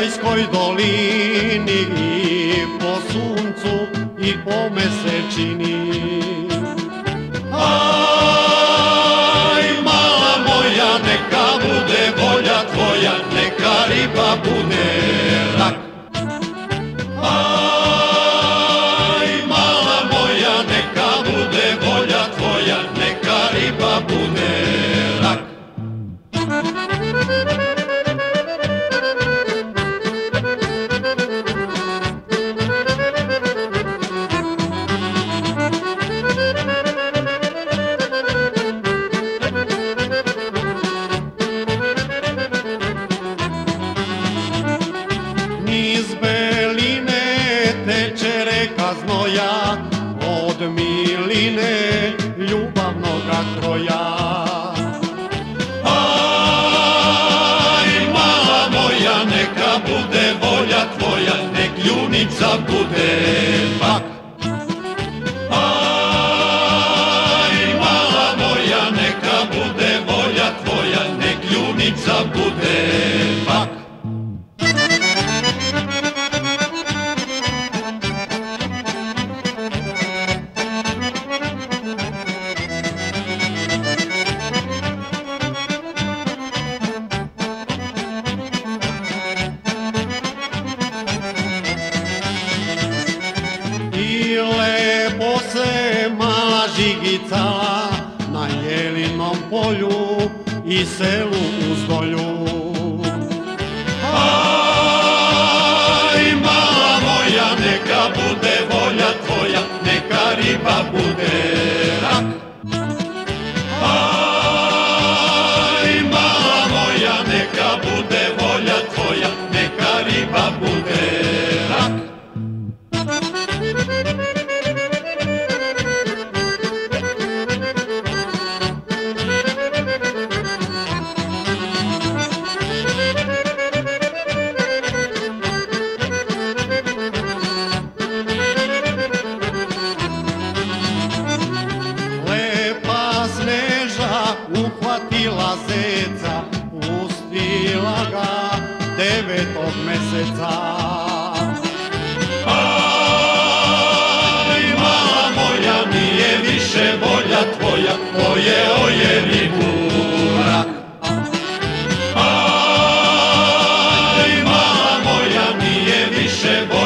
Slavonskoj dolini i po suncu i po mesečini. Niz beline teče reka znoja, od miline ljubavnoga kroja. Aj, mala moja, neka bude volja tvoja, nek junica bude bak. Aj, mala moja, neka bude volja tvoja, nek junica bude lepo se mala žigicala na jelinom polju i selu uz uhvatila zeca, pustila ga devetog meseca. Aj, mala moja, nije više volja tvoja, to je oje ribura. Aj, mala moja, nije više volja